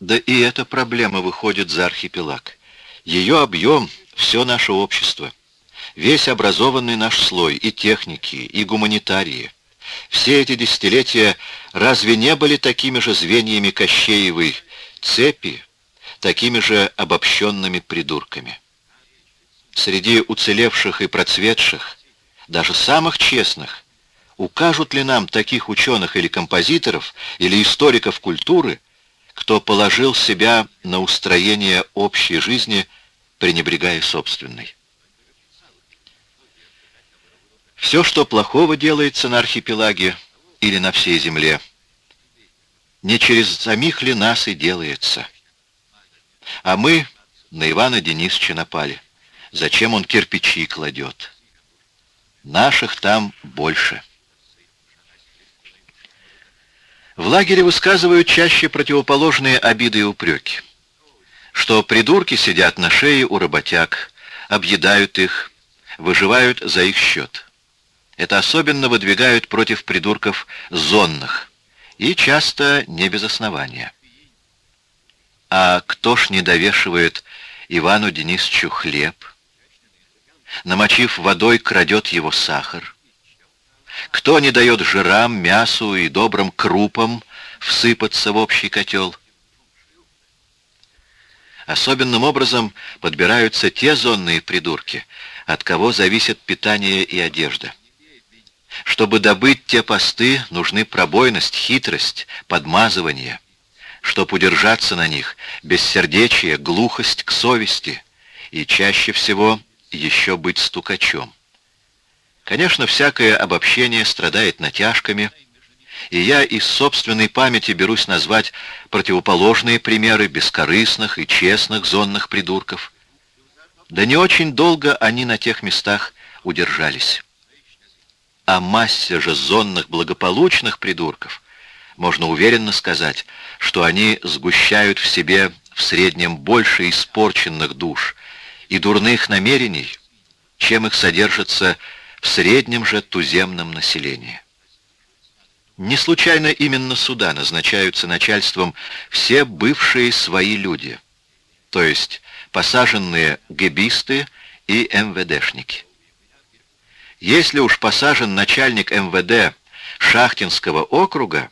Да и эта проблема выходит за архипелаг. Ее объем — все наше общество. Весь образованный наш слой, и техники, и гуманитарии. Все эти десятилетия разве не были такими же звеньями Кощеевой цепи, такими же обобщенными придурками? Среди уцелевших и процветших, даже самых честных, укажут ли нам таких ученых или композиторов, или историков культуры, кто положил себя на устроение общей жизни, пренебрегая собственной? Все, что плохого делается на архипелаге или на всей земле, не через самих ли нас и делается. А мы на Ивана Денисовича напали. Зачем он кирпичи кладет? Наших там больше. В лагере высказывают чаще противоположные обиды и упреки. Что придурки сидят на шее у работяг, объедают их, выживают за их счет. Это особенно выдвигают против придурков зонных, и часто не без основания. А кто ж не довешивает Ивану Денисовичу хлеб? Намочив водой, крадет его сахар. Кто не дает жирам, мясу и добрым крупам всыпаться в общий котел? Особенным образом подбираются те зонные придурки, от кого зависит питание и одежда. Чтобы добыть те посты, нужны пробойность, хитрость, подмазывание. Чтоб удержаться на них, бессердечие, глухость к совести и чаще всего еще быть стукачом. Конечно, всякое обобщение страдает натяжками, и я из собственной памяти берусь назвать противоположные примеры бескорыстных и честных зонных придурков. Да не очень долго они на тех местах удержались. О массе же зонных благополучных придурков можно уверенно сказать, что они сгущают в себе в среднем больше испорченных душ и дурных намерений, чем их содержится в среднем же туземном населении. Не случайно именно сюда назначаются начальством все бывшие свои люди, то есть посаженные гебисты и МВДшники. Если уж посажен начальник МВД Шахтинского округа,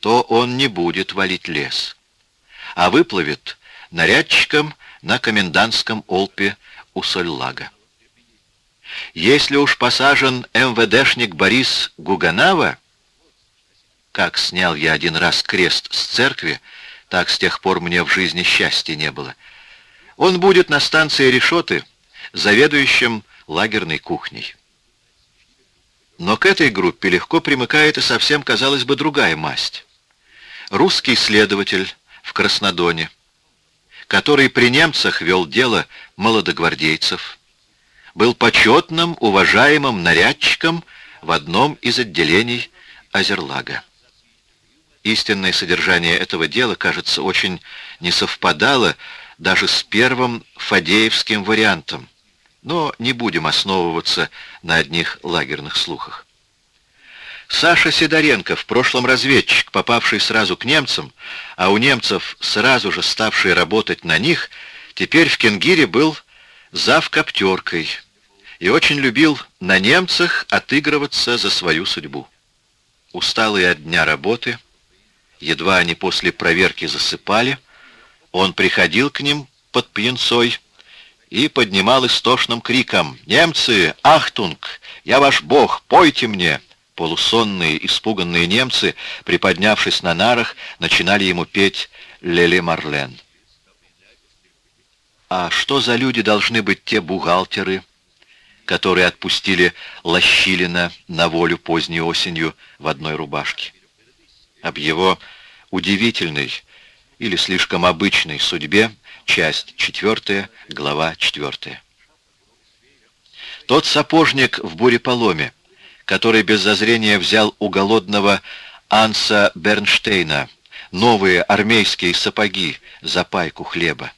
то он не будет валить лес, а выплывет нарядчиком на комендантском Олпе у Сольлага. Если уж посажен МВДшник Борис Гуганава, как снял я один раз крест с церкви, так с тех пор мне в жизни счастья не было, он будет на станции Решоты заведующим лагерной кухней. Но к этой группе легко примыкает и совсем, казалось бы, другая масть. Русский следователь в Краснодоне, который при немцах вел дело молодогвардейцев, был почетным, уважаемым нарядчиком в одном из отделений Азерлага. Истинное содержание этого дела, кажется, очень не совпадало даже с первым фадеевским вариантом, но не будем основываться на одних лагерных слухах. Саша Сидоренко, в прошлом разведчик, попавший сразу к немцам, а у немцев сразу же ставший работать на них, теперь в Кенгире был завкоптеркой и очень любил на немцах отыгрываться за свою судьбу. Усталые от дня работы, едва они после проверки засыпали, он приходил к ним под пьянцой и поднимал истошным криком «Немцы! Ахтунг! Я ваш бог! Пойте мне!» Полусонные, испуганные немцы, приподнявшись на нарах, начинали ему петь «Леле Марлен». А что за люди должны быть те бухгалтеры, которые отпустили Лощилина на волю поздней осенью в одной рубашке? Об его удивительной или слишком обычной судьбе Часть 4, глава 4. Тот сапожник в буреполоме, который без зазрения взял у голодного Анса Бернштейна новые армейские сапоги за пайку хлеба.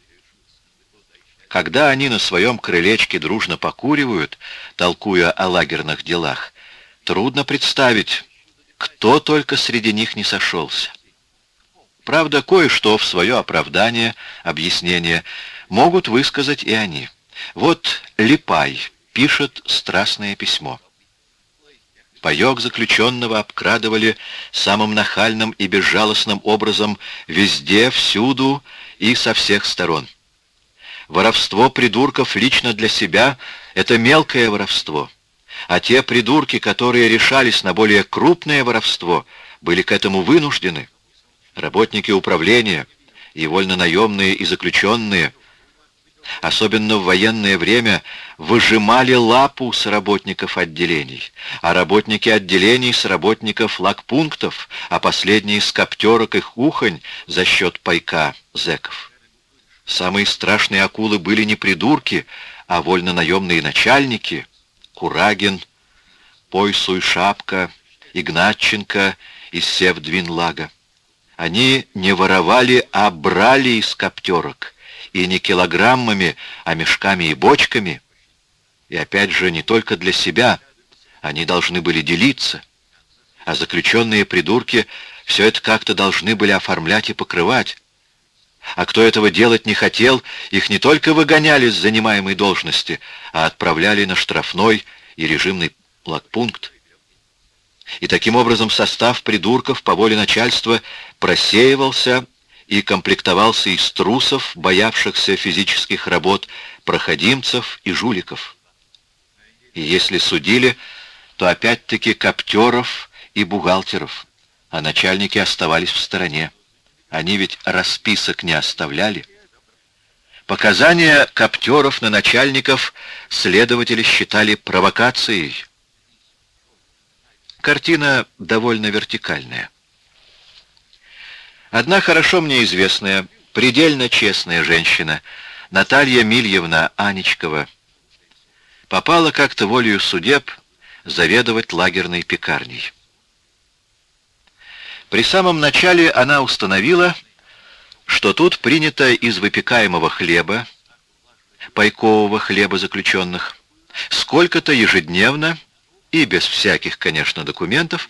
Когда они на своем крылечке дружно покуривают, толкуя о лагерных делах, трудно представить, кто только среди них не сошелся. Правда, кое-что в свое оправдание, объяснение могут высказать и они. Вот Липай пишет страстное письмо. Паёк заключенного обкрадывали самым нахальным и безжалостным образом везде, всюду и со всех сторон. Воровство придурков лично для себя — это мелкое воровство, а те придурки, которые решались на более крупное воровство, были к этому вынуждены. Работники управления и вольнонаемные и заключенные — особенно в военное время, выжимали лапу с работников отделений, а работники отделений с работников лагпунктов, а последние с коптерок и хухонь за счет пайка зеков. Самые страшные акулы были не придурки, а вольно-наемные начальники — Курагин, Пойсу и Шапка, Игнатченко из Севдвинлага. Они не воровали, а брали из коптерок — и не килограммами, а мешками и бочками. И опять же, не только для себя, они должны были делиться. А заключенные придурки все это как-то должны были оформлять и покрывать. А кто этого делать не хотел, их не только выгоняли с занимаемой должности, а отправляли на штрафной и режимный лагпункт. И таким образом состав придурков по воле начальства просеивался и комплектовался из трусов, боявшихся физических работ, проходимцев и жуликов. И если судили, то опять-таки коптеров и бухгалтеров, а начальники оставались в стороне. Они ведь расписок не оставляли. Показания коптеров на начальников следователи считали провокацией. Картина довольно вертикальная. Одна хорошо мне известная, предельно честная женщина, Наталья Мильевна Анечкова, попала как-то волею судеб заведовать лагерной пекарней. При самом начале она установила, что тут принято из выпекаемого хлеба, пайкового хлеба заключенных, сколько-то ежедневно и без всяких, конечно, документов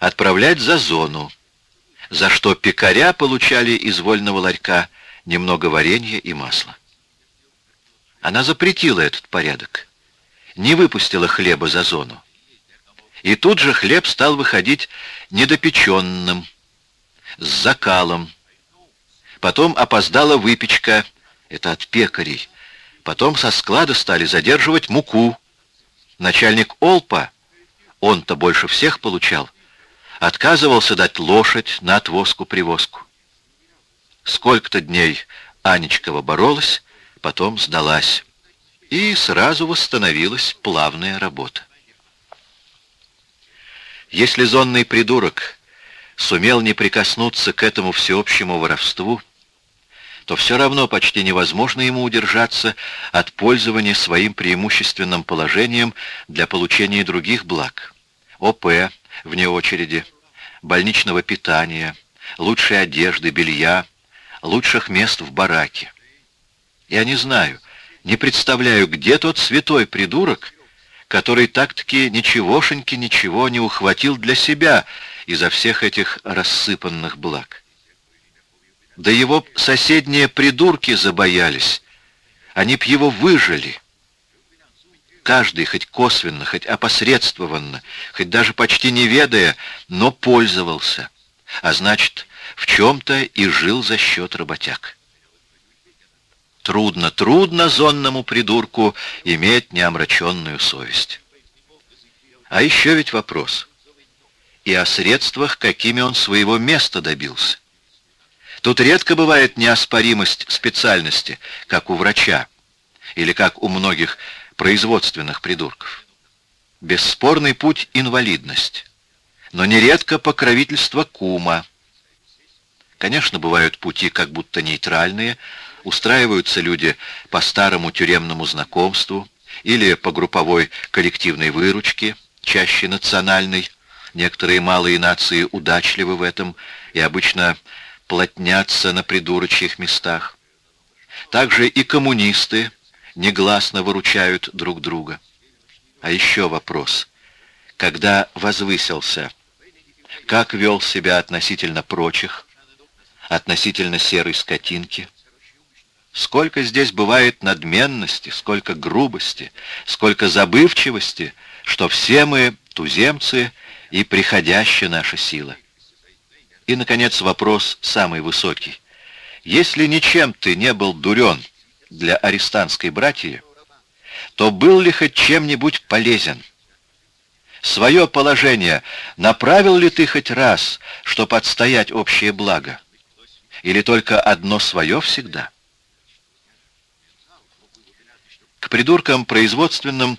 отправлять за зону, за что пекаря получали из вольного ларька немного варенья и масла. Она запретила этот порядок, не выпустила хлеба за зону. И тут же хлеб стал выходить недопеченным, с закалом. Потом опоздала выпечка, это от пекарей. Потом со склада стали задерживать муку. Начальник Олпа, он-то больше всех получал, отказывался дать лошадь на отвозку-привозку. Сколько-то дней Анечкова боролась, потом сдалась, и сразу восстановилась плавная работа. Если зонный придурок сумел не прикоснуться к этому всеобщему воровству, то все равно почти невозможно ему удержаться от пользования своим преимущественным положением для получения других благ. ОП, вне очереди, больничного питания, лучшей одежды, белья, лучших мест в бараке. Я не знаю, не представляю, где тот святой придурок, который так-таки ничегошеньки ничего не ухватил для себя изо всех этих рассыпанных благ. Да его соседние придурки забоялись, они б его выжили. Каждый, хоть косвенно, хоть опосредствованно, хоть даже почти не ведая, но пользовался. А значит, в чем-то и жил за счет работяг. Трудно, трудно зонному придурку иметь неомраченную совесть. А еще ведь вопрос. И о средствах, какими он своего места добился. Тут редко бывает неоспоримость специальности, как у врача, или как у многих производственных придурков. Бесспорный путь — инвалидность, но нередко покровительство кума. Конечно, бывают пути как будто нейтральные, устраиваются люди по старому тюремному знакомству или по групповой коллективной выручке, чаще национальной. Некоторые малые нации удачливы в этом и обычно плотнятся на придурочьих местах. Также и коммунисты негласно выручают друг друга. А еще вопрос. Когда возвысился, как вел себя относительно прочих, относительно серой скотинки. Сколько здесь бывает надменности, сколько грубости, сколько забывчивости, что все мы туземцы и приходящая наша сила. И, наконец, вопрос самый высокий. Если ничем ты не был дурен для арестантской братьи, то был ли хоть чем-нибудь полезен? Свое положение направил ли ты хоть раз, чтобы отстоять общее благо? Или только одно свое всегда? К придуркам производственным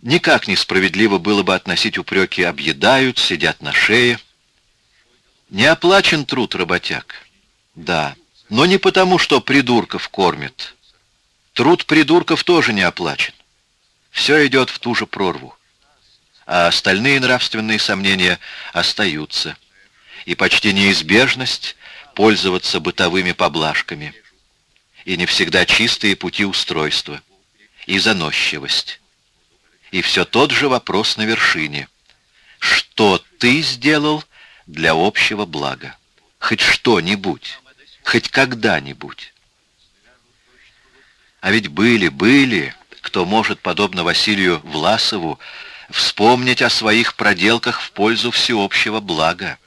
никак несправедливо было бы относить упреки «объедают», «сидят на шее». Не оплачен труд работяг. Да, но не потому, что придурков кормят. Труд придурков тоже не оплачен. Все идет в ту же прорву. А остальные нравственные сомнения остаются. И почти неизбежность пользоваться бытовыми поблажками. И не всегда чистые пути устройства. И заносчивость. И все тот же вопрос на вершине. Что ты сделал для общего блага? Хоть что-нибудь хоть когда-нибудь. А ведь были, были, кто может, подобно Василию Власову, вспомнить о своих проделках в пользу всеобщего блага.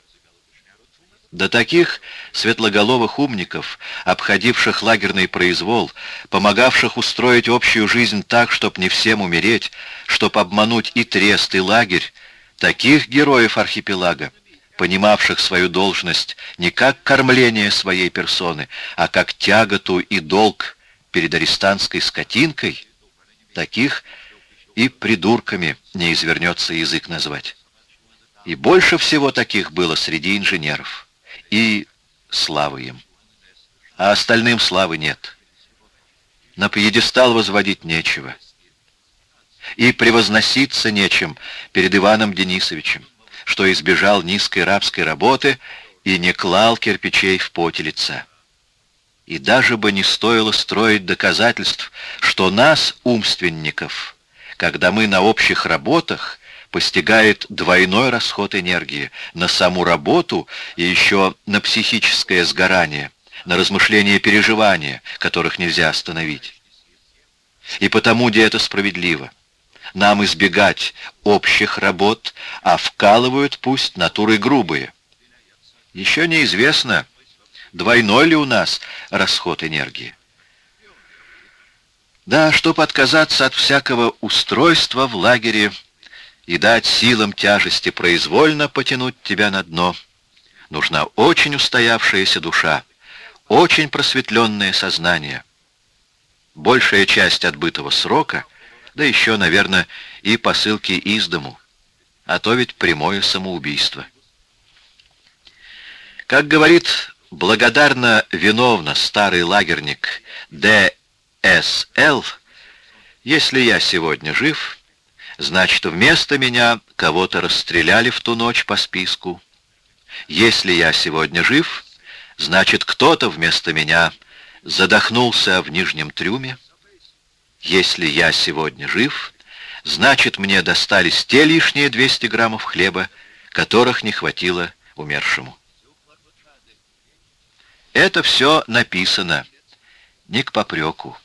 До таких светлоголовых умников, обходивших лагерный произвол, помогавших устроить общую жизнь так, чтоб не всем умереть, чтоб обмануть и трест, и лагерь, таких героев архипелага, понимавших свою должность не как кормление своей персоны, а как тяготу и долг перед арестантской скотинкой, таких и придурками не извернется язык назвать. И больше всего таких было среди инженеров. И славы им. А остальным славы нет. На пьедестал возводить нечего. И превозноситься нечем перед Иваном Денисовичем что избежал низкой рабской работы и не клал кирпичей в поте лица. И даже бы не стоило строить доказательств, что нас, умственников, когда мы на общих работах, постигает двойной расход энергии на саму работу и еще на психическое сгорание, на размышления и переживания, которых нельзя остановить. И потому, где это справедливо, нам избегать общих работ, а вкалывают пусть натуры грубые. Еще неизвестно, двойной ли у нас расход энергии. Да, чтоб отказаться от всякого устройства в лагере и дать силам тяжести произвольно потянуть тебя на дно, нужна очень устоявшаяся душа, очень просветленное сознание. Большая часть отбытого срока — да еще, наверное, и посылки из дому. А то ведь прямое самоубийство. Как говорит благодарно виновно старый лагерник Д.С.Л., если я сегодня жив, значит, вместо меня кого-то расстреляли в ту ночь по списку. Если я сегодня жив, значит, кто-то вместо меня задохнулся в нижнем трюме. Если я сегодня жив, значит, мне достались те лишние 200 граммов хлеба, которых не хватило умершему. Это все написано, не к попреку.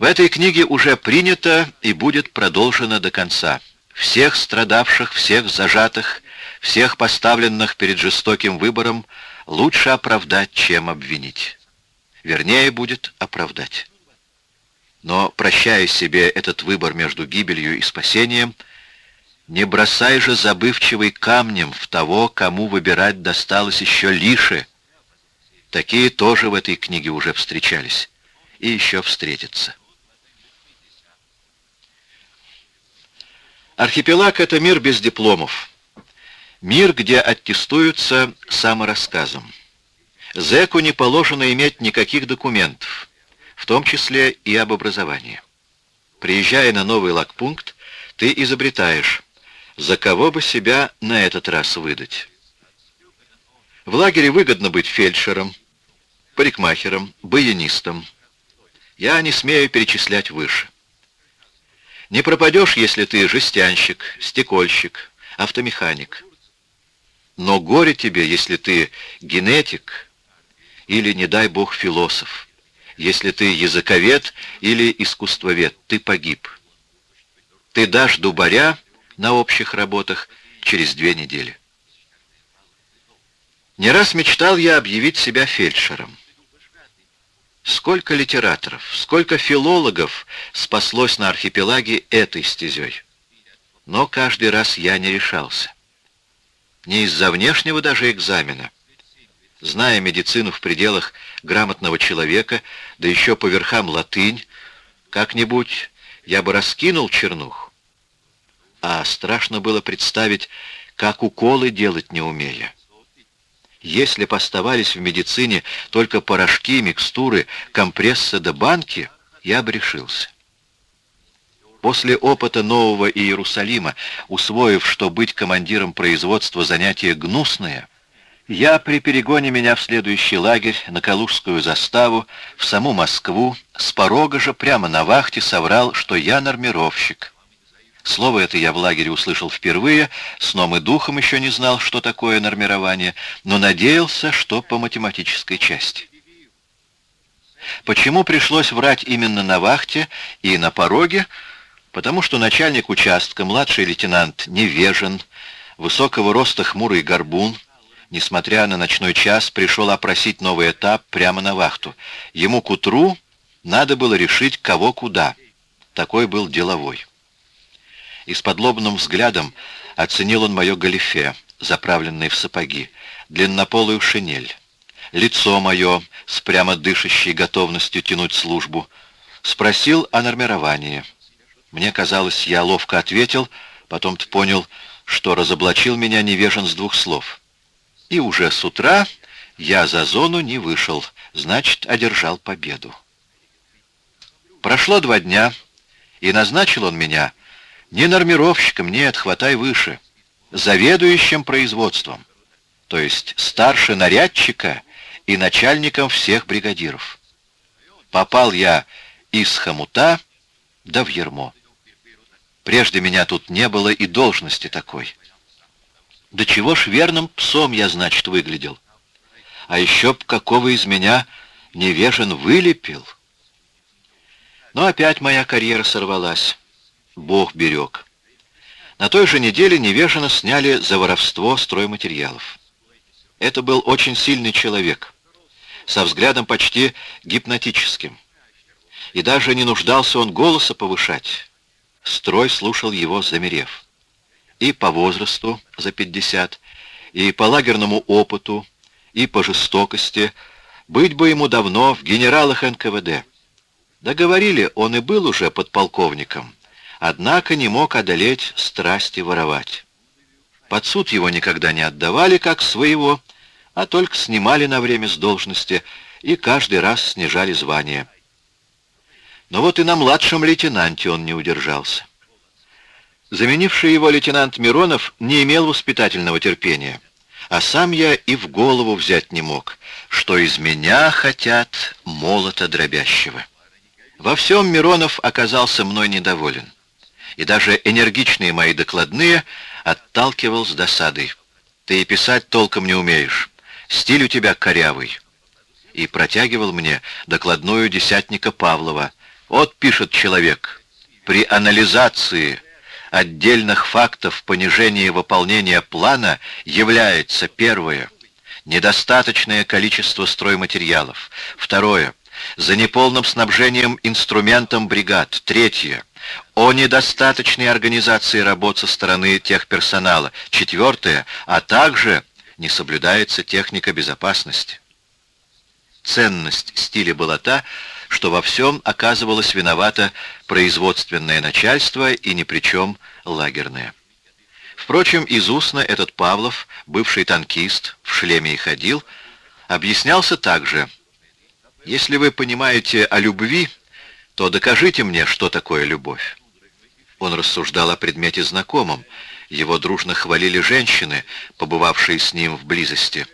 В этой книге уже принято и будет продолжено до конца. Всех страдавших, всех зажатых, всех поставленных перед жестоким выбором лучше оправдать, чем обвинить. Вернее будет оправдать. Но, прощая себе этот выбор между гибелью и спасением, не бросай же забывчивый камнем в того, кому выбирать досталось еще лише. Такие тоже в этой книге уже встречались и еще встретятся. Архипелаг — это мир без дипломов. Мир, где аттестуются саморассказом. Зеку не положено иметь никаких документов в том числе и об образовании. Приезжая на новый лагпункт, ты изобретаешь, за кого бы себя на этот раз выдать. В лагере выгодно быть фельдшером, парикмахером, баянистом. Я не смею перечислять выше. Не пропадешь, если ты жестянщик, стекольщик, автомеханик. Но горе тебе, если ты генетик или, не дай бог, философ. Если ты языковед или искусствовед, ты погиб. Ты дашь дубаря на общих работах через две недели. Не раз мечтал я объявить себя фельдшером. Сколько литераторов, сколько филологов спаслось на архипелаге этой стезей. Но каждый раз я не решался. Не из-за внешнего даже экзамена. Зная медицину в пределах грамотного человека, да еще по верхам латынь, как-нибудь я бы раскинул чернуху. А страшно было представить, как уколы делать не умея. Если поставались в медицине только порошки, микстуры, компрессы да банки, я бы решился. После опыта Нового Иерусалима, усвоив, что быть командиром производства занятие гнусное, я при перегоне меня в следующий лагерь, на Калужскую заставу, в саму Москву, с порога же прямо на вахте соврал, что я нормировщик. Слово это я в лагере услышал впервые, сном и духом еще не знал, что такое нормирование, но надеялся, что по математической части. Почему пришлось врать именно на вахте и на пороге? Потому что начальник участка, младший лейтенант Невежен, высокого роста хмурый горбун, несмотря на ночной час, пришел опросить новый этап прямо на вахту. Ему к утру надо было решить, кого куда. Такой был деловой и с подлобным взглядом оценил он мое галифе, заправленное в сапоги, длиннополую шинель, лицо мое с прямо дышащей готовностью тянуть службу, спросил о нормировании. Мне казалось, я ловко ответил, потом-то понял, что разоблачил меня невежен с двух слов. И уже с утра я за зону не вышел, значит, одержал победу. Прошло два дня, и назначил он меня не нормировщиком, нет, хватай выше. Заведующим производством, то есть старше нарядчика и начальником всех бригадиров. Попал я из хомута да в ермо. Прежде меня тут не было и должности такой. Да чего ж верным псом я, значит, выглядел. А еще б какого из меня невежен вылепил. Но опять моя карьера сорвалась. Бог берег. На той же неделе Невежина сняли за воровство стройматериалов. Это был очень сильный человек, со взглядом почти гипнотическим. И даже не нуждался он голоса повышать. Строй слушал его, замерев. И по возрасту, за 50, и по лагерному опыту, и по жестокости, быть бы ему давно в генералах НКВД. Договорили, он и был уже подполковником, однако не мог одолеть страсти воровать. Под суд его никогда не отдавали как своего, а только снимали на время с должности и каждый раз снижали звание. Но вот и на младшем лейтенанте он не удержался. Заменивший его лейтенант Миронов не имел воспитательного терпения, а сам я и в голову взять не мог, что из меня хотят молота дробящего. Во всем Миронов оказался мной недоволен и даже энергичные мои докладные отталкивал с досадой. «Ты и писать толком не умеешь. Стиль у тебя корявый». И протягивал мне докладную десятника Павлова. «Вот пишет человек, при анализации отдельных фактов понижения выполнения плана является первое — недостаточное количество стройматериалов, второе — за неполным снабжением инструментом бригад, третье — о недостаточной организации работ со стороны техперсонала. Четвертое, а также не соблюдается техника безопасности. Ценность стиля была та, что во всем оказывалось виновато производственное начальство и ни при чем лагерное. Впрочем, из устно этот Павлов, бывший танкист, в шлеме и ходил, объяснялся также. «Если вы понимаете о любви, то докажите мне, что такое любовь. Он рассуждал о предмете знакомом. Его дружно хвалили женщины, побывавшие с ним в близости.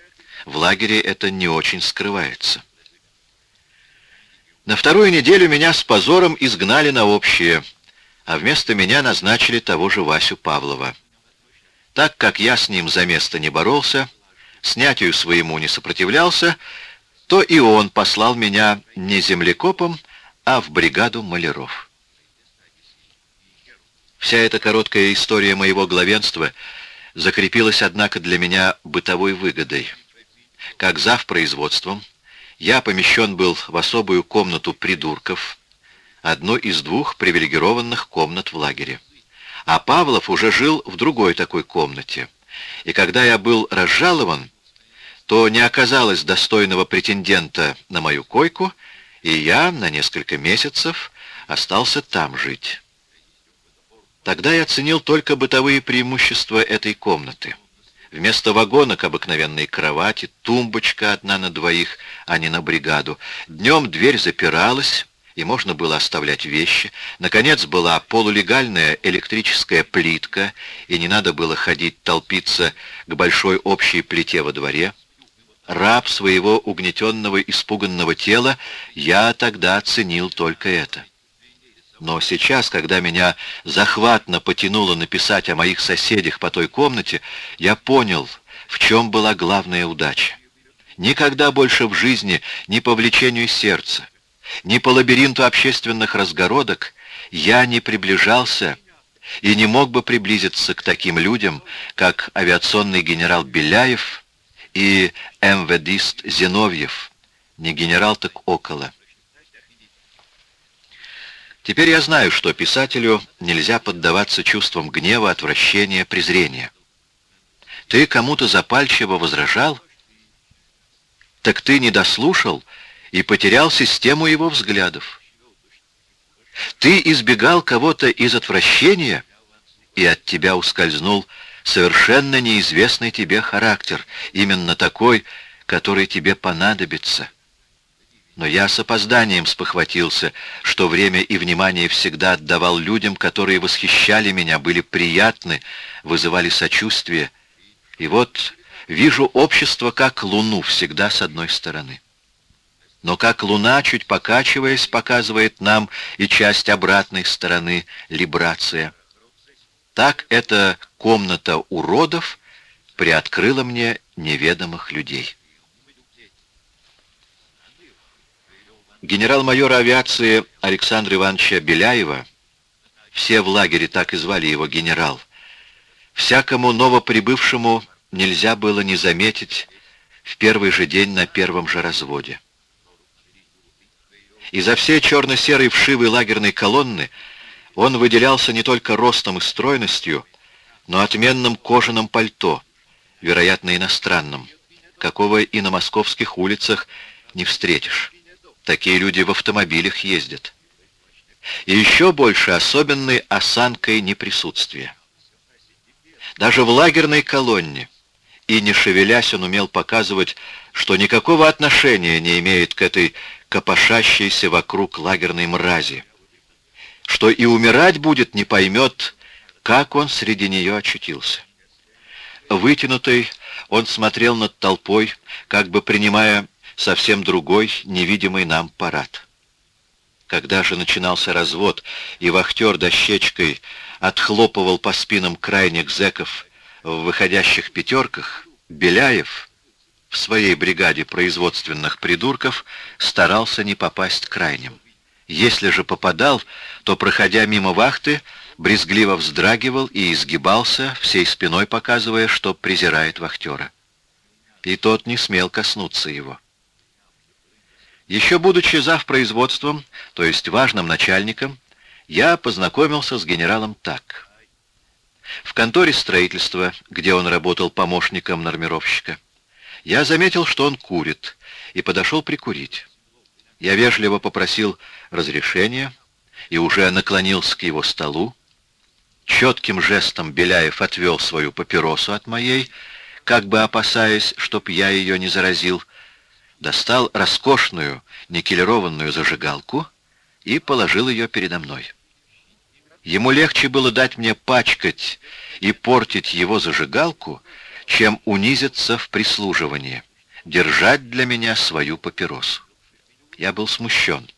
В лагере это не очень скрывается. На вторую неделю меня с позором изгнали на общее, а вместо меня назначили того же Васю Павлова. Так как я с ним за место не боролся, снятию своему не сопротивлялся, то и он послал меня не землекопом, а в бригаду маляров. Вся эта короткая история моего главенства закрепилась, однако, для меня бытовой выгодой. Как зав производством, я помещен был в особую комнату придурков, одну из двух привилегированных комнат в лагере. А Павлов уже жил в другой такой комнате. И когда я был разжалован, то не оказалось достойного претендента на мою койку, и я на несколько месяцев остался там жить. Тогда я оценил только бытовые преимущества этой комнаты. Вместо вагонок обыкновенной кровати, тумбочка одна на двоих, а не на бригаду. Днем дверь запиралась, и можно было оставлять вещи. Наконец была полулегальная электрическая плитка, и не надо было ходить толпиться к большой общей плите во дворе. Раб своего угнетенного, испуганного тела, я тогда оценил только это. Но сейчас, когда меня захватно потянуло написать о моих соседях по той комнате, я понял, в чем была главная удача. Никогда больше в жизни ни по влечению сердца, ни по лабиринту общественных разгородок я не приближался и не мог бы приблизиться к таким людям, как авиационный генерал Беляев и МВДист Зиновьев, не генерал, так около. Теперь я знаю, что писателю нельзя поддаваться чувствам гнева, отвращения, презрения. Ты кому-то запальчиво возражал? Так ты не дослушал и потерял систему его взглядов. Ты избегал кого-то из отвращения, и от тебя ускользнул совершенно неизвестный тебе характер, именно такой, который тебе понадобится. Но я с опозданием спохватился, что время и внимание всегда отдавал людям, которые восхищали меня, были приятны, вызывали сочувствие. И вот вижу общество как луну всегда с одной стороны. Но как луна, чуть покачиваясь, показывает нам и часть обратной стороны либрация. Так эта комната уродов приоткрыла мне неведомых людей. Генерал-майора авиации Александра Ивановича Беляева, все в лагере так и звали его генерал, всякому новоприбывшему нельзя было не заметить в первый же день на первом же разводе. И за все черно-серой вшивой лагерной колонны он выделялся не только ростом и стройностью, но отменным кожаным пальто, вероятно, иностранным, какого и на московских улицах не встретишь. Такие люди в автомобилях ездят. И еще больше особенной осанкой неприсутствия. Даже в лагерной колонне, и не шевелясь, он умел показывать, что никакого отношения не имеет к этой копошащейся вокруг лагерной мрази, что и умирать будет, не поймет, как он среди нее очутился. Вытянутый, он смотрел над толпой, как бы принимая совсем другой, невидимый нам парад. Когда же начинался развод, и вахтер дощечкой отхлопывал по спинам крайних зэков в выходящих пятерках, Беляев в своей бригаде производственных придурков старался не попасть крайним. Если же попадал, то, проходя мимо вахты, брезгливо вздрагивал и изгибался, всей спиной показывая, что презирает вахтера. И тот не смел коснуться его. Еще будучи зав производством, то есть важным начальником, я познакомился с генералом так. В конторе строительства, где он работал помощником нормировщика, я заметил, что он курит, и подошел прикурить. Я вежливо попросил разрешения и уже наклонился к его столу. Четким жестом Беляев отвел свою папиросу от моей, как бы опасаясь, чтоб я ее не заразил, достал роскошную никелированную зажигалку и положил ее передо мной. Ему легче было дать мне пачкать и портить его зажигалку, чем унизиться в прислуживании, держать для меня свою папиросу. Я был смущен.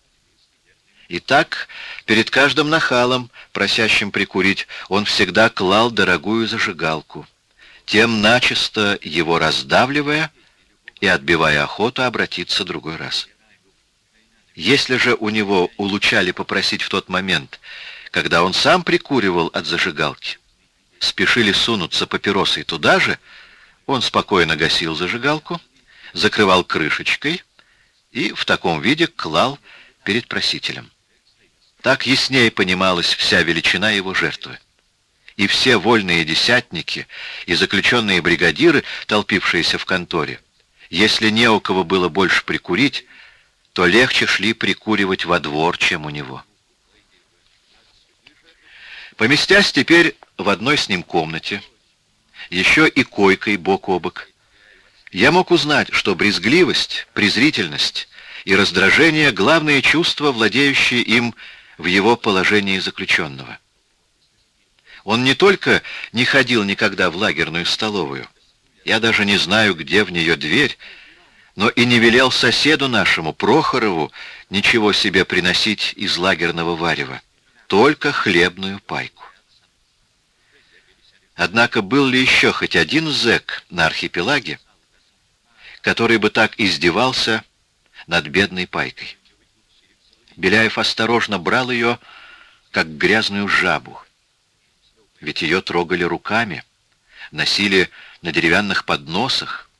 И так, перед каждым нахалом, просящим прикурить, он всегда клал дорогую зажигалку. тем начисто его раздавливая и отбивая охоту обратиться другой раз. Если же у него улучали попросить в тот момент, когда он сам прикуривал от зажигалки, спешили сунуться папиросой туда же, он спокойно гасил зажигалку, закрывал крышечкой и в таком виде клал перед просителем. Так яснее понималась вся величина его жертвы. И все вольные десятники и заключенные бригадиры, толпившиеся в конторе, если не у кого было больше прикурить, то легче шли прикуривать во двор, чем у него. Поместясь теперь в одной с ним комнате, еще и койкой бок о бок, я мог узнать, что брезгливость, презрительность и раздражение — главные чувства, владеющие им в его положении заключенного. Он не только не ходил никогда в лагерную столовую, я даже не знаю, где в нее дверь, но и не велел соседу нашему, Прохорову, ничего себе приносить из лагерного варева, только хлебную пайку. Однако был ли еще хоть один зэк на архипелаге, который бы так издевался над бедной пайкой? Беляев осторожно брал ее, как грязную жабу. Ведь ее трогали руками, носили на деревянных подносах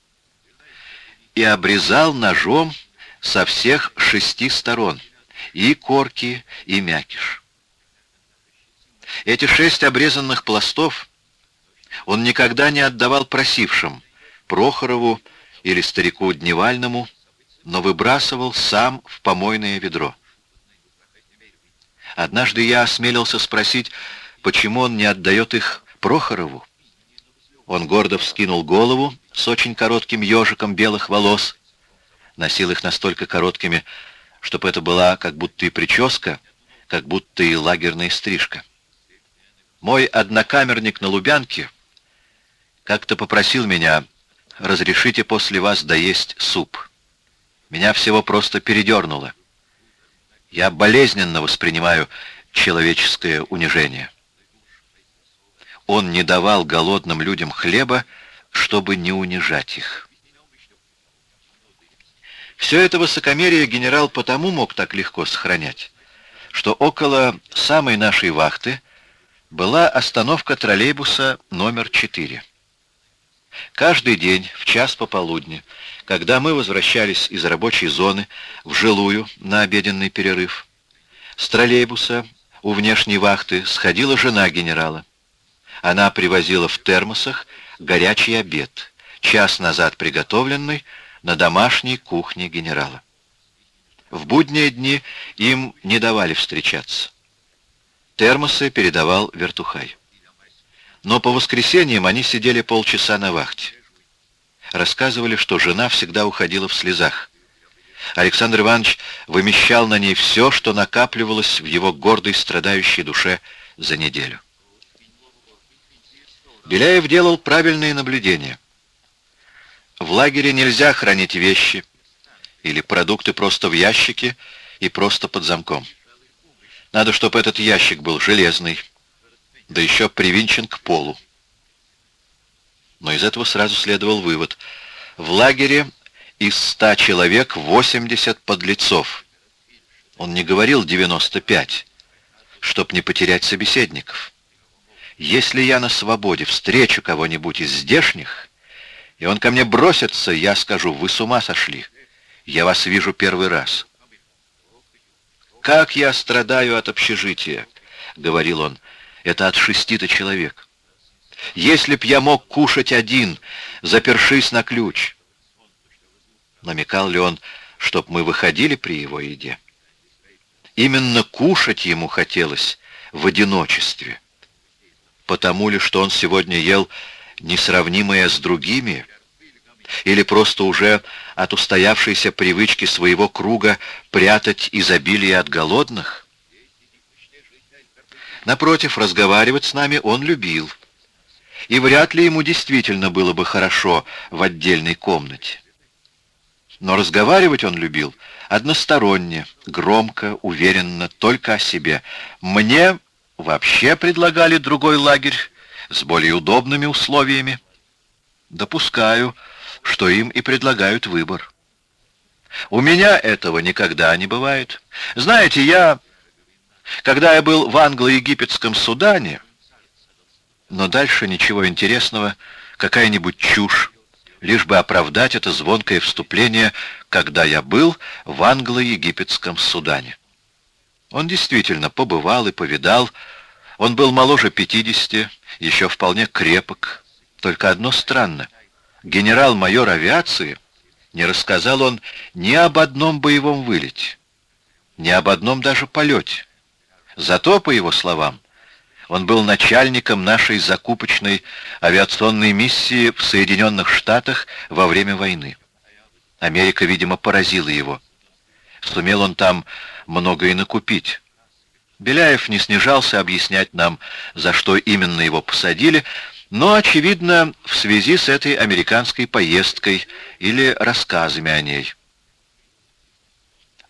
и обрезал ножом со всех шести сторон, и корки, и мякиш. Эти шесть обрезанных пластов он никогда не отдавал просившим, Прохорову или старику Дневальному, но выбрасывал сам в помойное ведро. Однажды я осмелился спросить, почему он не отдает их Прохорову. Он гордо вскинул голову с очень коротким ежиком белых волос, носил их настолько короткими, чтобы это была как будто и прическа, как будто и лагерная стрижка. Мой однокамерник на Лубянке как-то попросил меня, разрешите после вас доесть суп. Меня всего просто передернуло. Я болезненно воспринимаю человеческое унижение. Он не давал голодным людям хлеба, чтобы не унижать их. Все это высокомерие генерал потому мог так легко сохранять, что около самой нашей вахты была остановка троллейбуса номер 4. Каждый день в час пополудни когда мы возвращались из рабочей зоны в жилую на обеденный перерыв, с троллейбуса у внешней вахты сходила жена генерала. Она привозила в термосах горячий обед, час назад приготовленный на домашней кухне генерала. В будние дни им не давали встречаться. Термосы передавал вертухай. Но по воскресеньям они сидели полчаса на вахте. Рассказывали, что жена всегда уходила в слезах. Александр Иванович вымещал на ней все, что накапливалось в его гордой страдающей душе за неделю. Беляев делал правильные наблюдения. В лагере нельзя хранить вещи или продукты просто в ящике и просто под замком. Надо, чтобы этот ящик был железный, да еще привинчен к полу. Но из этого сразу следовал вывод. В лагере из ста человек 80 подлецов. Он не говорил 95, чтоб не потерять собеседников. Если я на свободе встречу кого-нибудь из здешних, и он ко мне бросится, я скажу, вы с ума сошли. Я вас вижу первый раз. «Как я страдаю от общежития», — говорил он, — «это от шести-то человек. Если б я мог кушать один, запершись на ключ. Намекал ли он, чтоб мы выходили при его еде? Именно кушать ему хотелось в одиночестве. Потому ли, что он сегодня ел несравнимое с другими, или просто уже от устоявшейся привычки своего круга прятать изобилие от голодных? Напротив, разговаривать с нами он любил и вряд ли ему действительно было бы хорошо в отдельной комнате. Но разговаривать он любил односторонне, громко, уверенно, только о себе. Мне вообще предлагали другой лагерь с более удобными условиями. Допускаю, что им и предлагают выбор. У меня этого никогда не бывает. Знаете, я, когда я был в англо-египетском Судане, но дальше ничего интересного, какая-нибудь чушь, лишь бы оправдать это звонкое вступление, когда я был в англо-египетском Судане. Он действительно побывал и повидал. Он был моложе 50, еще вполне крепок. Только одно странно. Генерал-майор авиации не рассказал он ни об одном боевом вылете, ни об одном даже полете. Зато, по его словам, он был начальником нашей закупочной авиационной миссии в Соединенных Штатах во время войны. Америка, видимо, поразила его. Сумел он там многое накупить. Беляев не снижался объяснять нам, за что именно его посадили, но, очевидно, в связи с этой американской поездкой или рассказами о ней.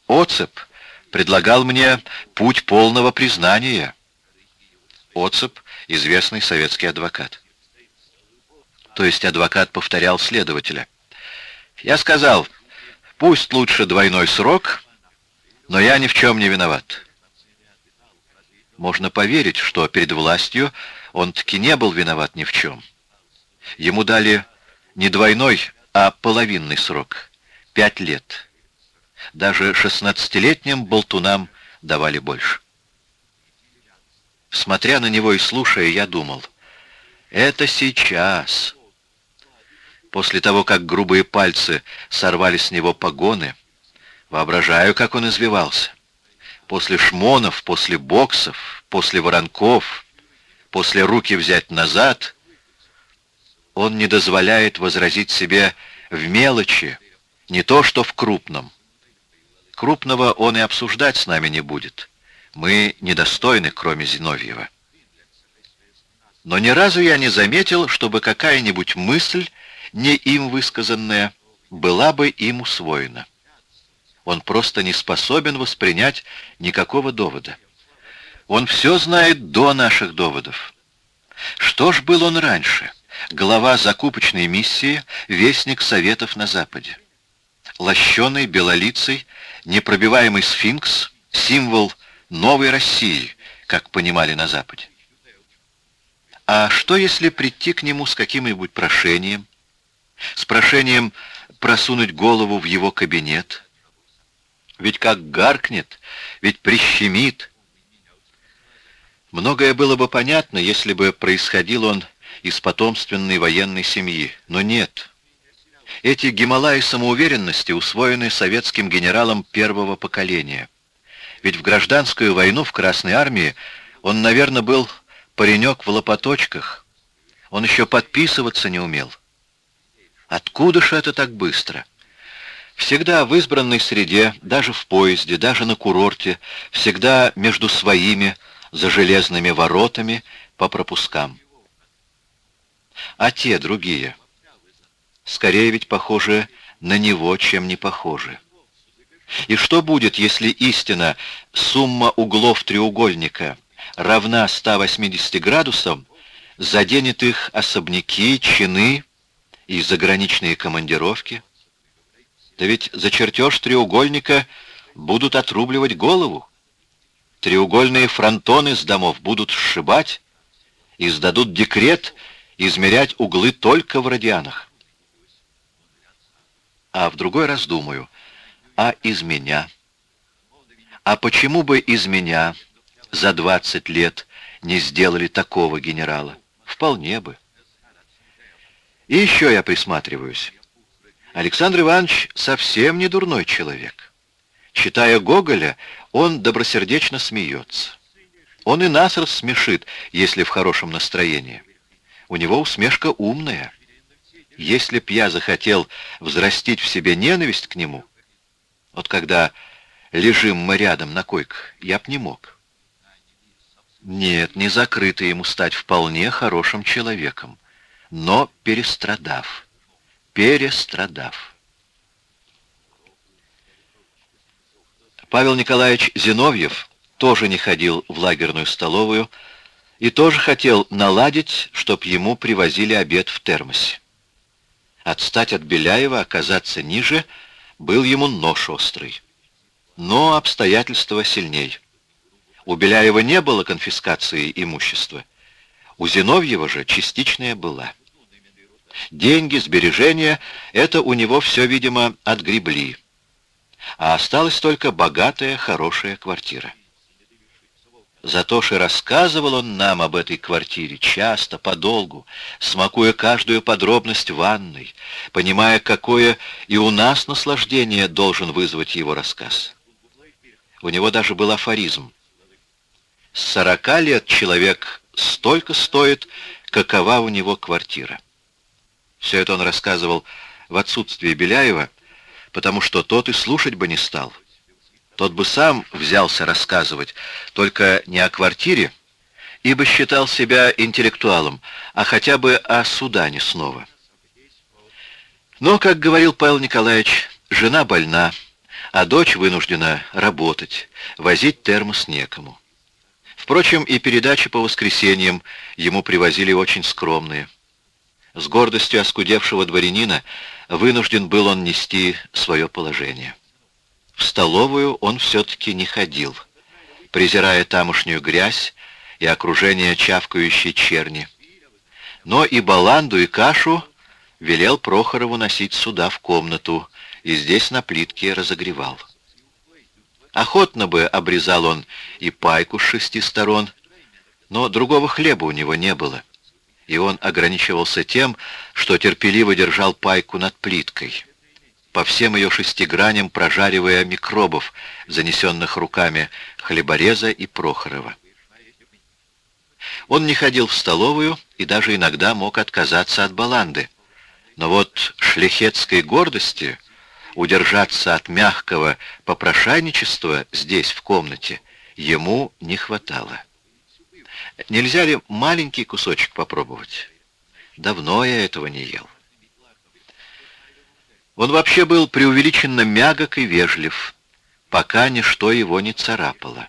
Оцеп предлагал мне путь полного признания. Оцеп — известный советский адвокат. То есть адвокат повторял следователя. Я сказал, пусть лучше двойной срок, но я ни в чем не виноват. Можно поверить, что перед властью он таки не был виноват ни в чем. Ему дали не двойной, а половинный срок — пять лет. Даже шестнадцатилетним болтунам давали больше. Смотря на него и слушая, я думал, это сейчас. После того, как грубые пальцы сорвали с него погоны, Воображаю, как он извивался. После шмонов, после боксов, после воронков, после руки взять назад, он не дозволяет возразить себе в мелочи, не то что в крупном. Крупного он и обсуждать с нами не будет. Мы недостойны, кроме Зиновьева. Но ни разу я не заметил, чтобы какая-нибудь мысль, не им высказанная, была бы им усвоена. Он просто не способен воспринять никакого довода. Он все знает до наших доводов. Что ж был он раньше? Глава закупочной миссии, вестник Советов на Западе. Лощеный, белолицый, непробиваемый сфинкс, символ новой России, как понимали на Западе. А что, если прийти к нему с каким-нибудь прошением? С прошением просунуть голову в его кабинет, ведь как гаркнет, ведь прищемит. Многое было бы понятно, если бы происходил он из потомственной военной семьи, но нет. Эти Гималаи самоуверенности усвоены советским генералом первого поколения. Ведь в гражданскую войну в Красной армии он, наверное, был паренек в лопаточках. Он еще подписываться не умел. Откуда ж это так быстро? Всегда в избранной среде, даже в поезде, даже на курорте, всегда между своими, за железными воротами, по пропускам. А те, другие, скорее ведь похожи на него, чем не похожи. И что будет, если истина сумма углов треугольника равна 180 градусам, заденет их особняки, чины и заграничные командировки? Да ведь за чертеж треугольника будут отрубливать голову. Треугольные фронтоны с домов будут сшибать, издадут декрет измерять углы только в радианах. А в другой раз думаю, а из меня? А почему бы из меня за 20 лет не сделали такого генерала? Вполне бы. И еще я присматриваюсь. Александр Иванович совсем не дурной человек. Читая Гоголя, он добросердечно смеется. Он и нас рассмешит, если в хорошем настроении. У него усмешка умная. Если б я захотел взрастить в себе ненависть к нему, вот когда лежим мы рядом на койках, я б не мог. Нет, не закрыто ему стать вполне хорошим человеком, но перестрадав перестрадав. Павел Николаевич Зиновьев тоже не ходил в лагерную столовую и тоже хотел наладить, чтоб ему привозили обед в термосе. Отстать от Беляева, оказаться ниже, был ему нож острый. Но обстоятельства сильней. У Беляева не было конфискации имущества. У Зиновьева же частичная была. Деньги, сбережения — это у него все, видимо, отгребли. А осталась только богатая, хорошая квартира. Зато и рассказывал он нам об этой квартире часто, подолгу, смакуя каждую подробность ванной, понимая, какое и у нас наслаждение должен вызвать его рассказ. У него даже был афоризм. С сорока лет человек столько стоит, какова у него квартира. Все это он рассказывал в отсутствие Беляева, потому что тот и слушать бы не стал. Тот бы сам взялся рассказывать, только не о квартире, ибо считал себя интеллектуалом, а хотя бы о Судане снова. Но, как говорил Павел Николаевич, жена больна, а дочь вынуждена работать, возить термос некому. Впрочем, и передачи по воскресеньям ему привозили очень скромные. С гордостью оскудевшего дворянина вынужден был он нести свое положение. В столовую он все-таки не ходил, презирая тамошнюю грязь и окружение чавкающей черни. Но и баланду, и кашу велел Прохорову носить сюда, в комнату, и здесь на плитке разогревал. Охотно бы обрезал он и пайку с шести сторон, но другого хлеба у него не было, и он ограничивался тем, что терпеливо держал пайку над плиткой по всем ее шести граням прожаривая микробов, занесенных руками хлебореза и Прохорова. Он не ходил в столовую и даже иногда мог отказаться от баланды. Но вот шляхетской гордости удержаться от мягкого попрошайничества здесь, в комнате, ему не хватало. Нельзя ли маленький кусочек попробовать? Давно я этого не ел. Он вообще был преувеличенно мягок и вежлив, пока ничто его не царапало.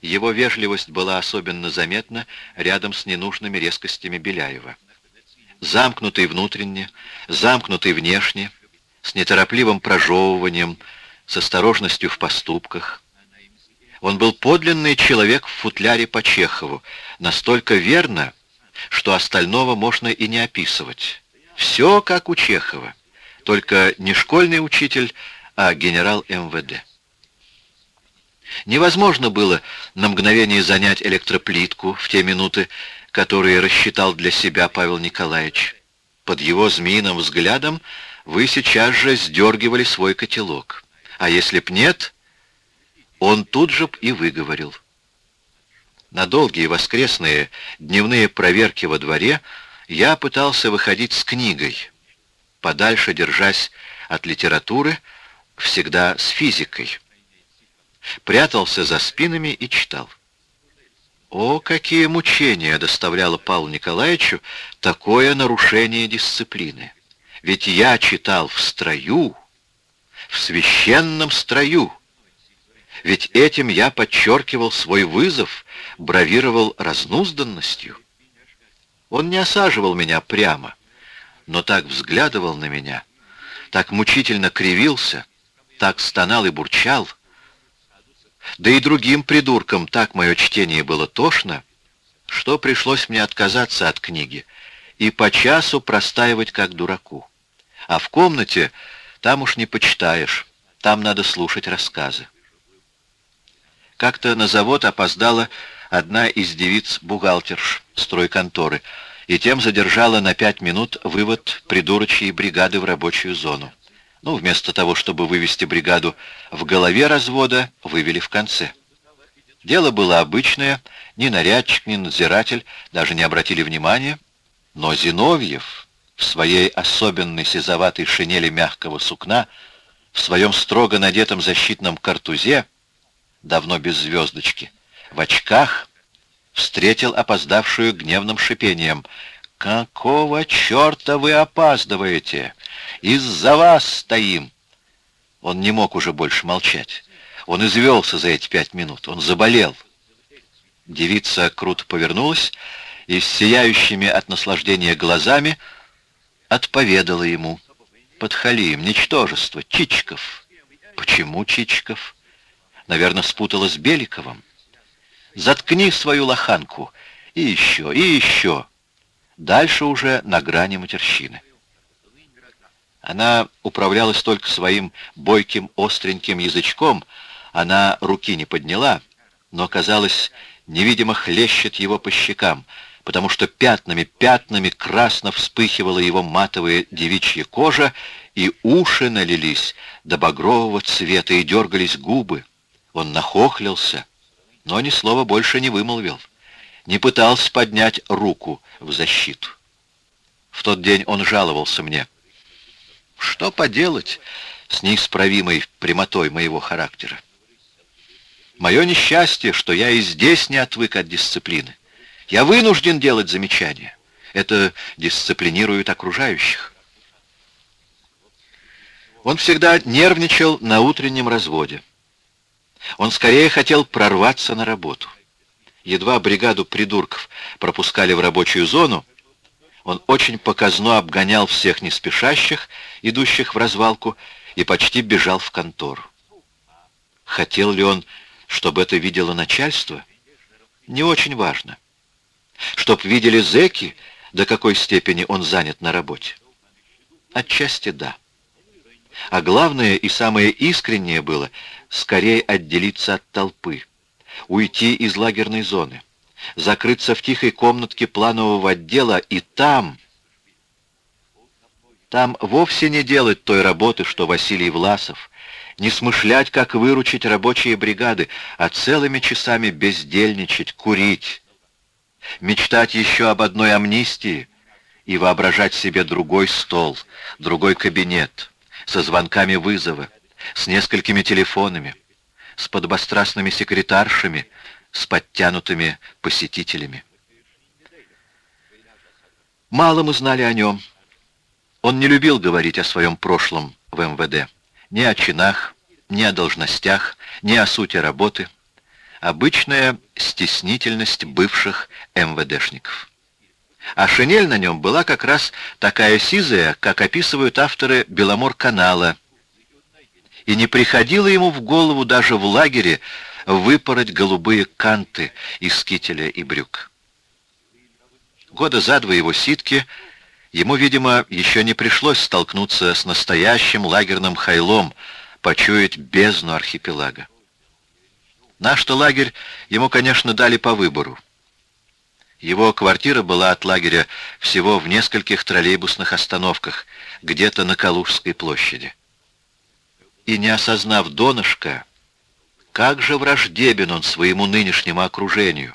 Его вежливость была особенно заметна рядом с ненужными резкостями Беляева. Замкнутый внутренне, замкнутый внешне, с неторопливым прожевыванием, с осторожностью в поступках. Он был подлинный человек в футляре по Чехову, настолько верно, что остального можно и не описывать. Все как у Чехова только не школьный учитель, а генерал МВД. Невозможно было на мгновение занять электроплитку в те минуты, которые рассчитал для себя Павел Николаевич. Под его змеиным взглядом вы сейчас же сдергивали свой котелок. А если б нет, он тут же и выговорил. На долгие воскресные дневные проверки во дворе я пытался выходить с книгой — подальше держась от литературы, всегда с физикой. Прятался за спинами и читал. О, какие мучения доставляло Павлу Николаевичу такое нарушение дисциплины! Ведь я читал в строю, в священном строю. Ведь этим я подчеркивал свой вызов, бравировал разнузданностью. Он не осаживал меня прямо, но так взглядывал на меня, так мучительно кривился, так стонал и бурчал. Да и другим придуркам так мое чтение было тошно, что пришлось мне отказаться от книги и по часу простаивать как дураку. А в комнате там уж не почитаешь, там надо слушать рассказы. Как-то на завод опоздала одна из девиц-бухгалтерш стройконторы — и тем задержала на пять минут вывод придурочьей бригады в рабочую зону. Ну, вместо того, чтобы вывести бригаду в голове развода, вывели в конце. Дело было обычное, ни нарядчик, ни надзиратель даже не обратили внимания, но Зиновьев в своей особенной сизоватой шинели мягкого сукна, в своем строго надетом защитном картузе, давно без звездочки, в очках, встретил опоздавшую гневным шипением. «Какого черта вы опаздываете? Из-за вас стоим!» Он не мог уже больше молчать. Он извелся за эти пять минут. Он заболел. Девица круто повернулась и с сияющими от наслаждения глазами отповедала ему. Подхалим, ничтожество, Чичиков. Почему Чичиков? Наверное, спутала с Беликовым. Заткни свою лоханку. И еще, и еще. Дальше уже на грани матерщины. Она управлялась только своим бойким остреньким язычком, она руки не подняла, но, казалось, невидимо хлещет его по щекам, потому что пятнами, пятнами красно вспыхивала его матовая девичья кожа, и уши налились до багрового цвета, и дергались губы. Он нахохлился, но ни слова больше не вымолвил, не пытался поднять руку в защиту. В тот день он жаловался мне. Что поделать с неисправимой прямотой моего характера? Мое несчастье, что я и здесь не отвык от дисциплины. Я вынужден делать замечания. Это дисциплинирует окружающих. Он всегда нервничал на утреннем разводе. Он скорее хотел прорваться на работу. Едва бригаду придурков пропускали в рабочую зону, он очень показно обгонял всех неспешащих, идущих в развалку, и почти бежал в контору. Хотел ли он чтобы это видело начальство, не очень важно. Чтоб видели зэки, до какой степени он занят на работе. Отчасти да. А главное и самое искреннее было скорее отделиться от толпы, уйти из лагерной зоны, закрыться в тихой комнатке планового отдела и там... Там вовсе не делать той работы, что Василий Власов, не смышлять, как выручить рабочие бригады, а целыми часами бездельничать, курить, мечтать еще об одной амнистии и воображать себе другой стол, другой кабинет, со звонками вызова, с несколькими телефонами, с подбострастными секретаршами, с подтянутыми посетителями. Мало мы знали о нем. Он не любил говорить о своем прошлом в МВД ни о чинах, ни о должностях, ни о сути работы. Обычная стеснительность бывших МВДшников. А шинель на нем была как раз такая сизая, как описывают авторы Беломор-канала. И не приходило ему в голову даже в лагере выпороть голубые канты из кителя и брюк. Года за два его ситки Ему, видимо, еще не пришлось столкнуться с настоящим лагерным хайлом, почуять бездну архипелага. Наш-то лагерь ему, конечно, дали по выбору. Его квартира была от лагеря всего в нескольких троллейбусных остановках, где-то на Калужской площади. И не осознав донышка, как же враждебен он своему нынешнему окружению.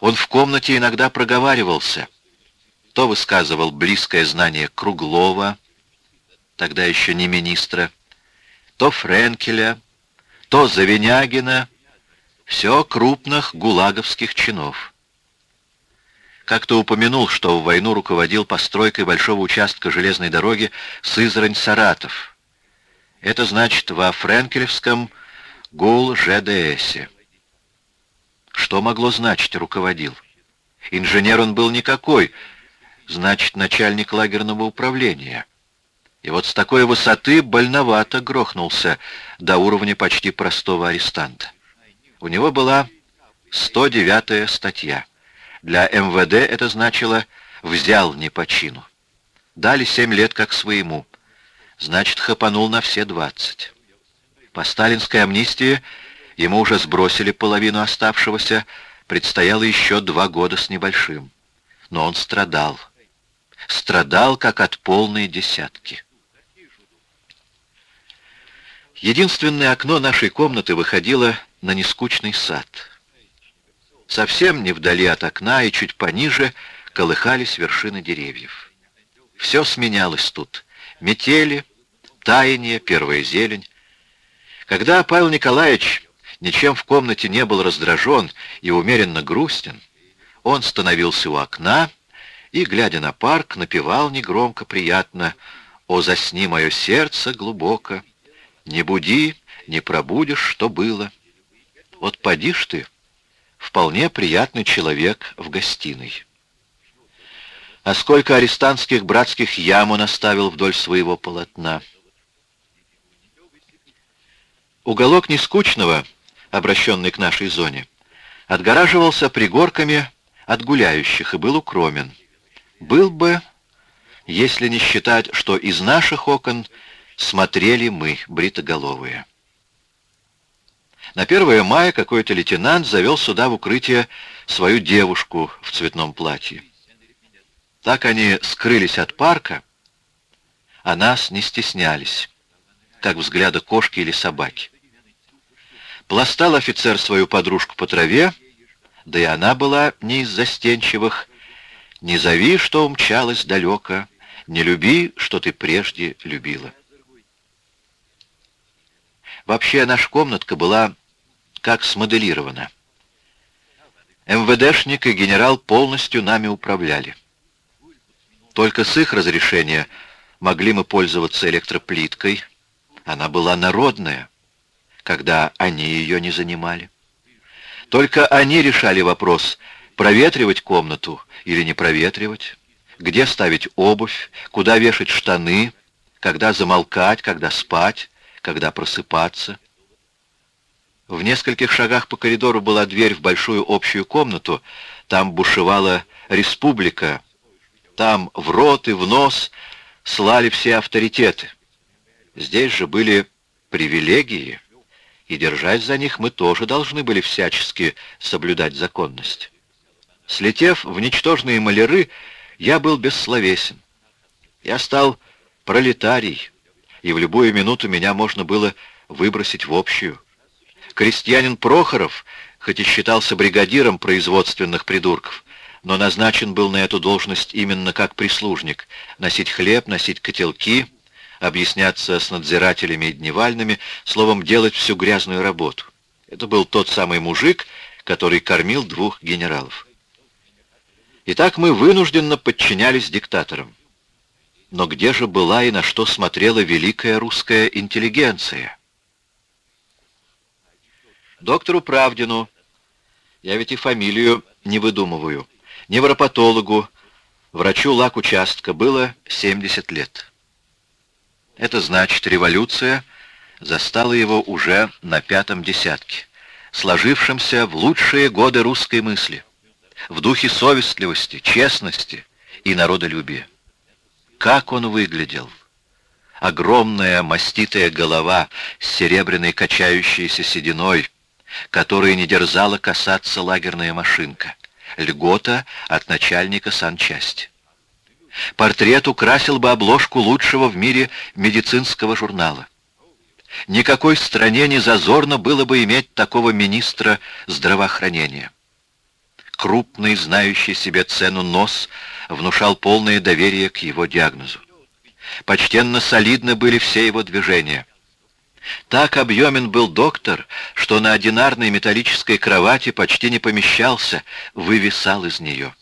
Он в комнате иногда проговаривался — то высказывал близкое знание Круглова, тогда еще не министра, то Френкеля, то Завинягина, все крупных гулаговских чинов. Как-то упомянул, что в войну руководил постройкой большого участка железной дороги Сызрань-Саратов. Это значит во френкелевском ГУЛ-ЖДСе. Что могло значить руководил? Инженер он был никакой, значит, начальник лагерного управления. И вот с такой высоты больновато грохнулся до уровня почти простого арестанта. У него была 109-я статья. Для МВД это значило «взял не по чину». Дали 7 лет как своему. Значит, хапанул на все 20. По сталинской амнистии ему уже сбросили половину оставшегося, предстояло еще два года с небольшим. Но он страдал страдал как от полной десятки. Единственное окно нашей комнаты выходило на нескучный сад. Совсем не вдали от окна и чуть пониже колыхались вершины деревьев. Все сменялось тут. Метели, таяние, первая зелень. Когда Павел Николаевич ничем в комнате не был раздражен и умеренно грустен, он становился у окна и, глядя на парк, напевал негромко, приятно «О, засни мое сердце глубоко, не буди, не пробудешь, что было». Вот подишь ты, вполне приятный человек в гостиной. А сколько арестантских братских ям он оставил вдоль своего полотна. Уголок Нескучного, обращенный к нашей зоне, отгораживался пригорками от гуляющих и был укромен. Был бы, если не считать, что из наших окон смотрели мы, бритоголовые. На 1 мая какой-то лейтенант завел сюда в укрытие свою девушку в цветном платье. Так они скрылись от парка, а нас не стеснялись, как взгляда кошки или собаки. Пластал офицер свою подружку по траве, да и она была не из застенчивых. «Не зови, что умчалась далеко, не люби, что ты прежде любила». Вообще, наша комнатка была как смоделирована. МВДшник и генерал полностью нами управляли. Только с их разрешения могли мы пользоваться электроплиткой. Она была народная, когда они ее не занимали. Только они решали вопрос, проветривать комнату или не проветривать, где ставить обувь, куда вешать штаны, когда замолкать, когда спать, когда просыпаться. В нескольких шагах по коридору была дверь в большую общую комнату. Там бушевала республика. Там в рот и в нос слали все авторитеты. Здесь же были привилегии, и держать за них мы тоже должны были всячески соблюдать законность. Слетев в ничтожные маляры, я был бессловесен. Я стал пролетарий, и в любую минуту меня можно было выбросить в общую. Крестьянин Прохоров, хоть и считался бригадиром производственных придурков, но назначен был на эту должность именно как прислужник, носить хлеб, носить котелки, объясняться с надзирателями и дневальными, словом, делать всю грязную работу. Это был тот самый мужик, который кормил двух генералов. Итак, мы вынужденно подчинялись диктаторам. Но где же была и на что смотрела великая русская интеллигенция? Доктору Правдину, я ведь и фамилию не выдумываю, невропатологу, врачу лак участка было 70 лет. Это значит, революция застала его уже на пятом десятке, сложившемся в лучшие годы русской мысли, в духе совестливости, честности и народолюбия. Как он выглядел! Огромная маститая голова с серебряной качающейся сединой, которой не дерзала касаться лагерная машинка. Льгота от начальника санчасти. Портрет украсил бы обложку лучшего в мире медицинского журнала. Никакой стране не зазорно было бы иметь такого министра здравоохранения. Крупный, знающий себе цену нос внушал полное доверие к его диагнозу. Почтенно солидны были все его движения. Так объемен был доктор, что на одинарной металлической кровати почти не помещался, вывисал из нее.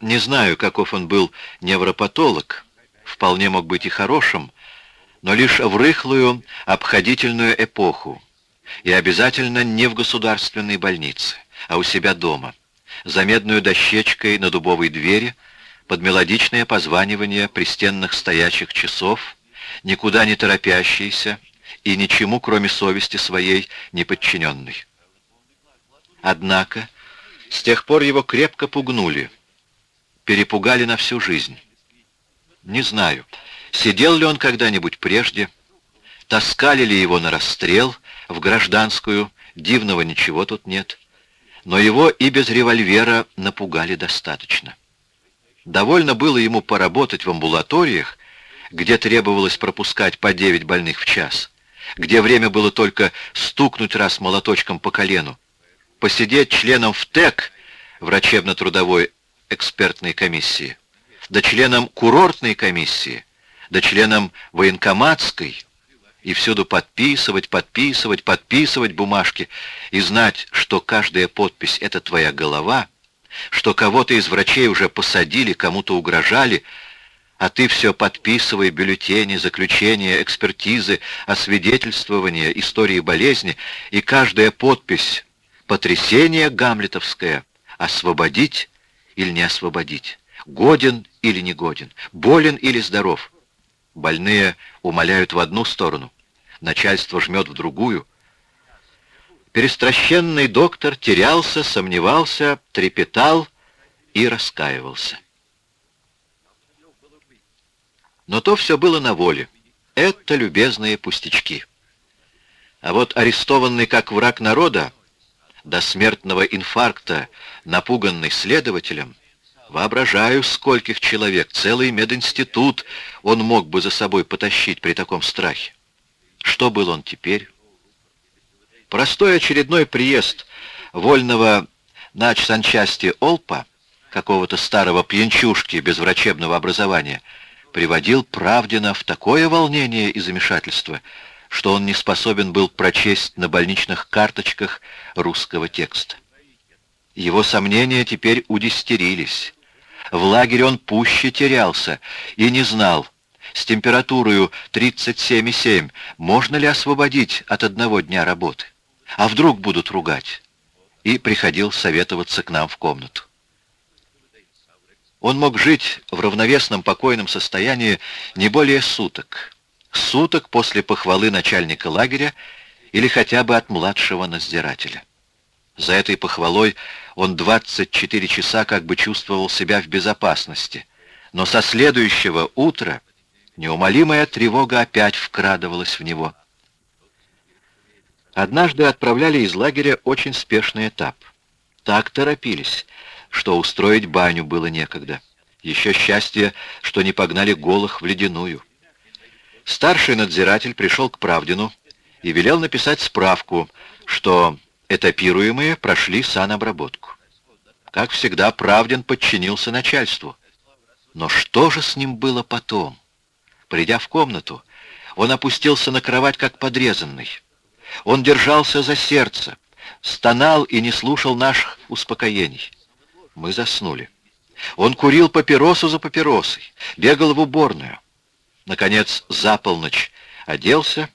Не знаю, каков он был невропатолог, вполне мог быть и хорошим, но лишь в рыхлую, обходительную эпоху, и обязательно не в государственной больнице, а у себя дома за медную дощечкой на дубовой двери, под мелодичное позванивание пристенных стоячих часов, никуда не торопящийся и ничему, кроме совести своей, не подчиненный. Однако с тех пор его крепко пугнули, перепугали на всю жизнь. Не знаю, сидел ли он когда-нибудь прежде, таскали ли его на расстрел в гражданскую, дивного ничего тут нет но его и без револьвера напугали достаточно. Довольно было ему поработать в амбулаториях, где требовалось пропускать по 9 больных в час, где время было только стукнуть раз молоточком по колену, посидеть членом ВТЭК, врачебно-трудовой экспертной комиссии, да членом курортной комиссии, да членом военкоматской, и всюду подписывать, подписывать, подписывать бумажки и знать, что каждая подпись — это твоя голова, что кого-то из врачей уже посадили, кому-то угрожали, а ты все подписывай бюллетени, заключения, экспертизы, освидетельствования, истории болезни, и каждая подпись — потрясение гамлетовское — освободить или не освободить, годен или негоден, болен или здоров. Больные умоляют в одну сторону, начальство жмет в другую. Перестращенный доктор терялся, сомневался, трепетал и раскаивался. Но то все было на воле. Это любезные пустячки. А вот арестованный как враг народа, до смертного инфаркта, напуганный следователем, воображаю, скольких человек, целый мединститут он мог бы за собой потащить при таком страхе. Что был он теперь? Простой очередной приезд вольного нач-санчасти Олпа, какого-то старого пьянчушки без врачебного образования, приводил Правдина в такое волнение и замешательство, что он не способен был прочесть на больничных карточках русского текста. Его сомнения теперь удистерились. В лагере он пуще терялся и не знал, с температурой 37,7 можно ли освободить от одного дня работы. А вдруг будут ругать? И приходил советоваться к нам в комнату. Он мог жить в равновесном покойном состоянии не более суток, суток после похвалы начальника лагеря или хотя бы от младшего надзирателя. За этой похвалой он 24 часа как бы чувствовал себя в безопасности, но со следующего утра неумолимая тревога опять вкрадывалась в него. Однажды отправляли из лагеря очень спешный этап. Так торопились, что устроить баню было некогда. Еще счастье, что не погнали голых в ледяную. Старший надзиратель пришел к Правдину и велел написать справку, что этапируемые прошли санобработку. Как всегда, Правдин подчинился начальству. Но что же с ним было потом? Придя в комнату, он опустился на кровать, как подрезанный. Он держался за сердце, стонал и не слушал наших успокоений. Мы заснули. Он курил папиросу за папиросой, бегал в уборную. Наконец, за полночь оделся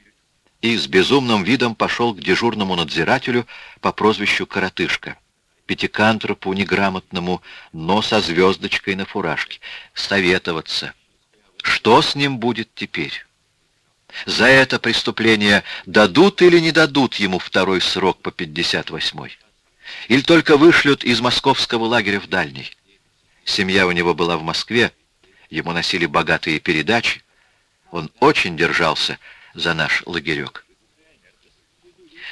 и с безумным видом пошел к дежурному надзирателю по прозвищу Коротышка, пятикантропу неграмотному, но со звездочкой на фуражке, советоваться. Что с ним будет теперь? За это преступление дадут или не дадут ему второй срок по 58-й? Или только вышлют из московского лагеря в дальний? Семья у него была в Москве, ему носили богатые передачи, он очень держался за наш лагерек.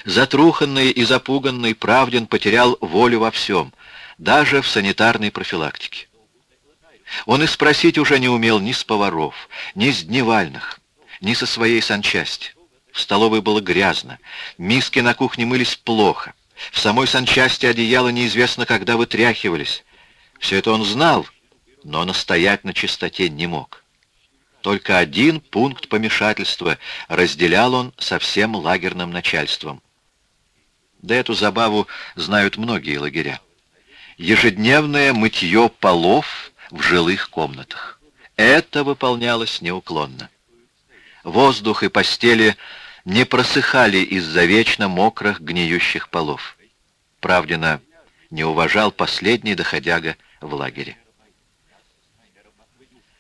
Затруханный и запуганный Правдин потерял волю во всем, даже в санитарной профилактике. Он и спросить уже не умел ни с поваров, ни с дневальных, ни со своей санчасти. В столовой было грязно, миски на кухне мылись плохо, в самой санчасти одеяла неизвестно когда вытряхивались. Все это он знал, но настоять на чистоте не мог. Только один пункт помешательства разделял он со всем лагерным начальством. Да эту забаву знают многие лагеря. Ежедневное мытье полов в жилых комнатах. Это выполнялось неуклонно. Воздух и постели не просыхали из-за вечно мокрых гниющих полов. Правдина не уважал последний доходяга в лагере.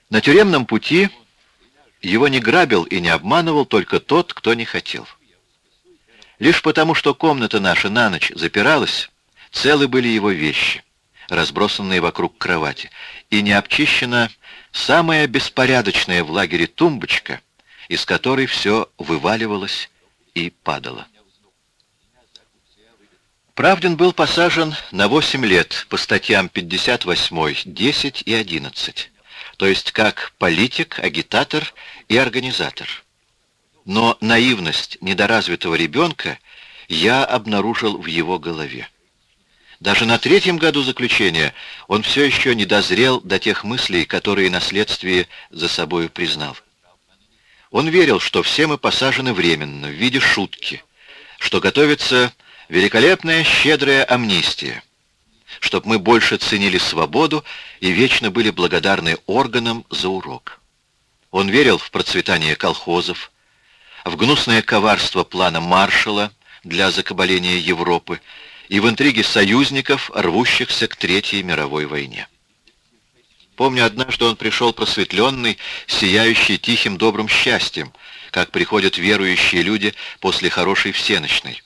На тюремном пути его не грабил и не обманывал только тот, кто не хотел. Лишь потому, что комната наша на ночь запиралась, целы были его вещи, разбросанные вокруг кровати, и не обчищена самая беспорядочная в лагере тумбочка, из которой все вываливалось и падало. Правдин был посажен на 8 лет по статьям 58, 10 и 11 то есть как политик, агитатор и организатор. Но наивность недоразвитого ребенка я обнаружил в его голове. Даже на третьем году заключения он все еще не дозрел до тех мыслей, которые на следствии за собою признал. Он верил, что все мы посажены временно, в виде шутки, что готовится великолепная щедрая амнистия, чтобы мы больше ценили свободу и вечно были благодарны органам за урок. Он верил в процветание колхозов, в гнусное коварство плана Маршалла для закабаления Европы и в интриги союзников, рвущихся к Третьей мировой войне. Помню, однажды он пришел просветленный, сияющий тихим добрым счастьем, как приходят верующие люди после хорошей всеночной.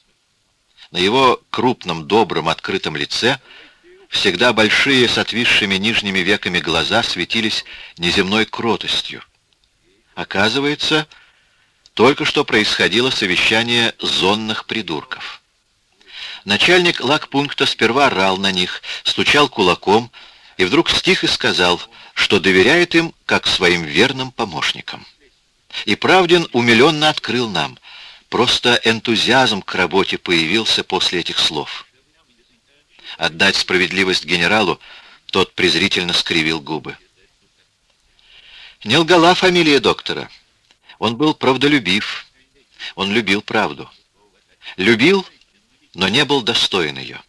На его крупном, добром, открытом лице всегда большие с отвисшими нижними веками глаза светились неземной кротостью. Оказывается, только что происходило совещание зонных придурков. Начальник лагпункта сперва рал на них, стучал кулаком и вдруг стих и сказал, что доверяет им как своим верным помощникам. И Правдин умиленно открыл нам, просто энтузиазм к работе появился после этих слов. Отдать справедливость генералу, тот презрительно скривил губы. Не лгала фамилия доктора. Он был правдолюбив. Он любил правду. Любил, но не был достоин ее.